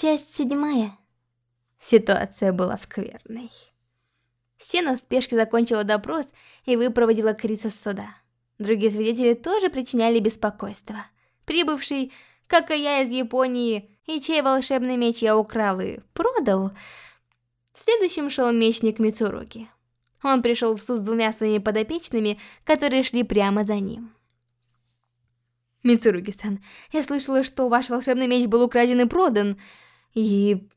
Часть седьмая. Ситуация была скверной. Сена в спешке закончила допрос и выпроводила Криса с суда. Другие свидетели тоже причиняли беспокойство. Прибывший, как и я из Японии, и чей волшебный меч я украл и продал, следующим шел мечник Мицуруки. Он пришел в суд с двумя своими подопечными, которые шли прямо за ним. Мицуруги-сан, я слышала, что ваш волшебный меч был украден и продан, и...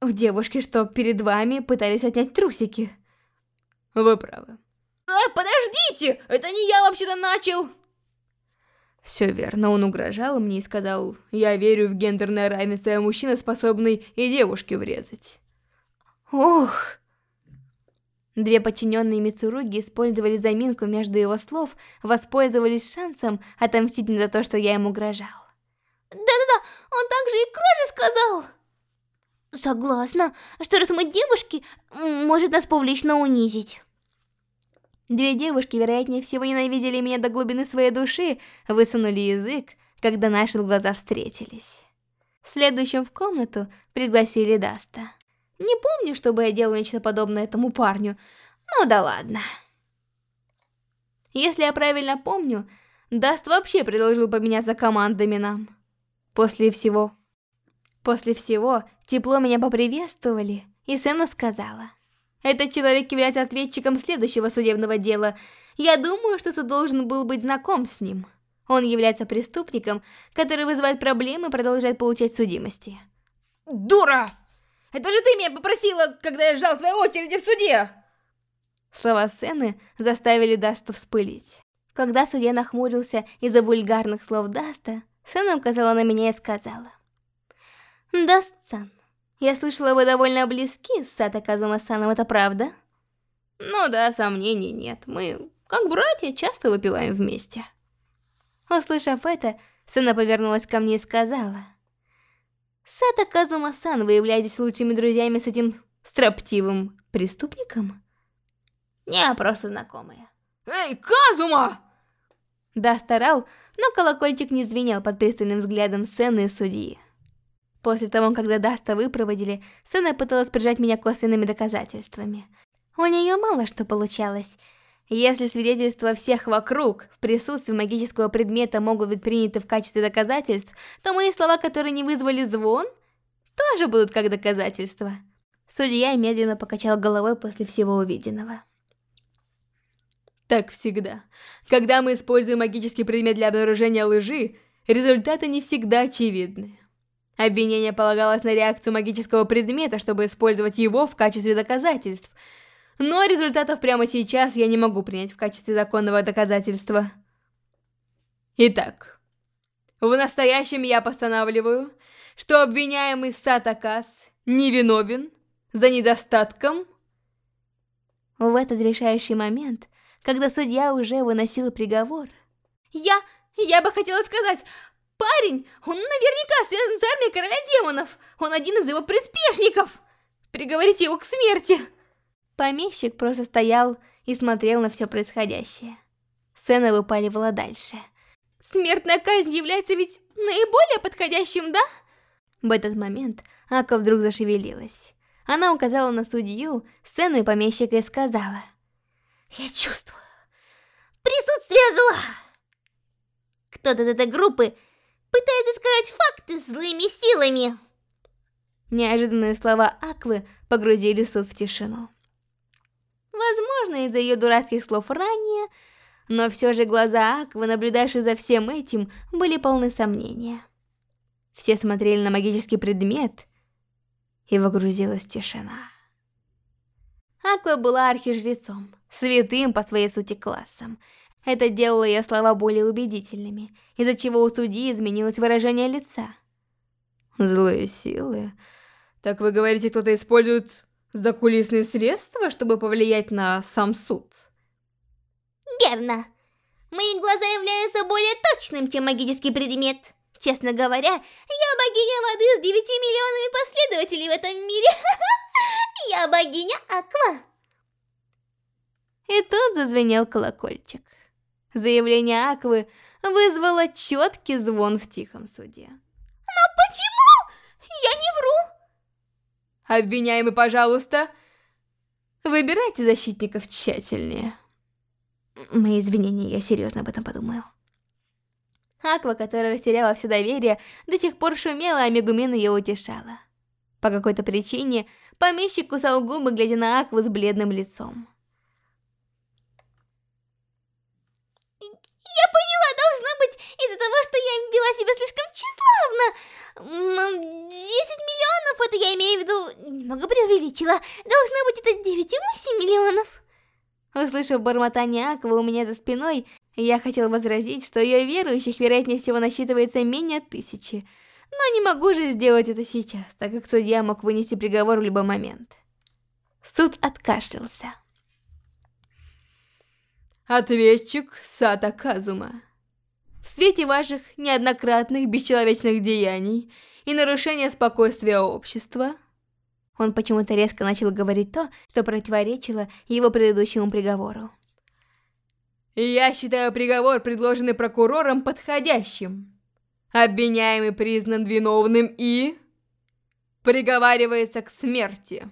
У девушки, что перед вами, пытались отнять трусики. Вы правы. А, подождите! Это не я вообще-то начал! Все верно, он угрожал мне и сказал, я верю в гендерное равенство, а мужчина способный и девушке врезать. Ох... Две подчиненные Мицуруги использовали заминку между его слов, воспользовались шансом отомстить мне за то, что я ему угрожал. Да-да-да, он даже сказал. Согласна, что раз мы девушки, может нас публично унизить. Две девушки, вероятнее всего, ненавидели меня до глубины своей души, высунули язык, когда наши глаза встретились. Следующим в комнату пригласили Даста. Не помню, чтобы я делала нечто подобное этому парню. Ну да ладно. Если я правильно помню, Даст вообще предложил поменяться командами нам. После всего... После всего, тепло меня поприветствовали, и Сэна сказала. Этот человек является ответчиком следующего судебного дела. Я думаю, что суд должен был быть знаком с ним. Он является преступником, который вызывает проблемы и продолжает получать судимости. Дура! Это же ты меня попросила, когда я ждал своей очереди в суде!» Слова Сэны заставили Даста вспылить. Когда судья нахмурился из-за вульгарных слов Даста, Сэна указала на меня и сказала. «Даст-сан, я слышала, вы довольно близки с Сато Казума-саном, это правда?» «Ну да, сомнений нет, мы, как братья, часто выпиваем вместе». Услышав это, Сэна повернулась ко мне и сказала... Сато Казума-сан, вы являетесь лучшими друзьями с этим строптивым преступником? Не, просто знакомые. Эй, Казума! Да, соврал, но колокольчик не звенел под пристальным взглядом Сэны и судьи. После того, когда Даста выпроводили, Сэна пыталась прижать меня косвенными доказательствами. У нее мало что получалось, если свидетельства всех вокруг в присутствии магического предмета могут быть приняты в качестве доказательств, то мои слова, которые не вызвали звон, тоже будут как доказательства. Судья медленно покачал головой после всего увиденного. Так всегда. Когда мы используем магический предмет для обнаружения лжи, результаты не всегда очевидны. Обвинение полагалось на реакцию магического предмета, чтобы использовать его в качестве доказательств – но результатов прямо сейчас я не могу принять в качестве законного доказательства. Итак, в настоящем я постанавливаю, что обвиняемый Сатакас невиновен за недостатком... В этот решающий момент, когда судья уже выносил приговор... Я... я бы хотела сказать... Парень, он наверняка связан с армией короля демонов. Он один из его приспешников. Приговорите его к смерти. Помещик просто стоял и смотрел на все происходящее. Сцена выпаливала дальше. «Смертная казнь является ведь наиболее подходящим, да?» В этот момент Ака вдруг зашевелилась. Она указала на судью, сцену и помещика и сказала. «Я чувствую присутствие зла!» Кто-то из этой группы пытается скрыть факты злыми силами. Неожиданные слова Аквы погрузили суд в тишину. Возможно, из-за ее дурацких слов ранее, но все же глаза Аквы, наблюдавшие за всем этим, были полны сомнения. Все смотрели на магический предмет, и погрузилась тишина. Аква была архижрецом, святым по своей сути классом. Это делало ее слова более убедительными, из-за чего у судьи изменилось выражение лица. «Злые силы? Так вы говорите, кто-то использует закулисные средства, чтобы повлиять на сам суд. Верно. Мои глаза являются более точным, чем магический предмет. Честно говоря, я богиня воды с 9 миллионами последователей в этом мире. Я богиня Аква. И тут зазвенел колокольчик. Заявление Аквы вызвало четкий звон в тихом суде. Но почему? Обвиняемый, пожалуйста, выбирайте защитников тщательнее. Мои извинения, я серьезно об этом подумаю. Аква, которая растеряла все доверие, до сих пор шумела, а Мегумин ее утешала. По какой-то причине помещик кусал губы, глядя на Акву с бледным лицом. Я поняла, должно быть из-за того, что я вела себя слишком тщеславно. 10 миллионов, это я имею в виду, немного преувеличила. Должно быть это 9,8 миллионов. Услышав бормотание Аквы у меня за спиной, я хотел возразить, что ее верующих, вероятнее всего, насчитывается менее тысячи. Но не могу же сделать это сейчас, так как судья мог вынести приговор в любой момент. Суд откашлялся. Ответчик Сата Казума. В свете ваших неоднократных бесчеловечных деяний и нарушения спокойствия общества... Он почему-то резко начал говорить то, что противоречило его предыдущему приговору. Я считаю приговор, предложенный прокурором, подходящим. Обвиняемый признан виновным и... приговаривается к смерти.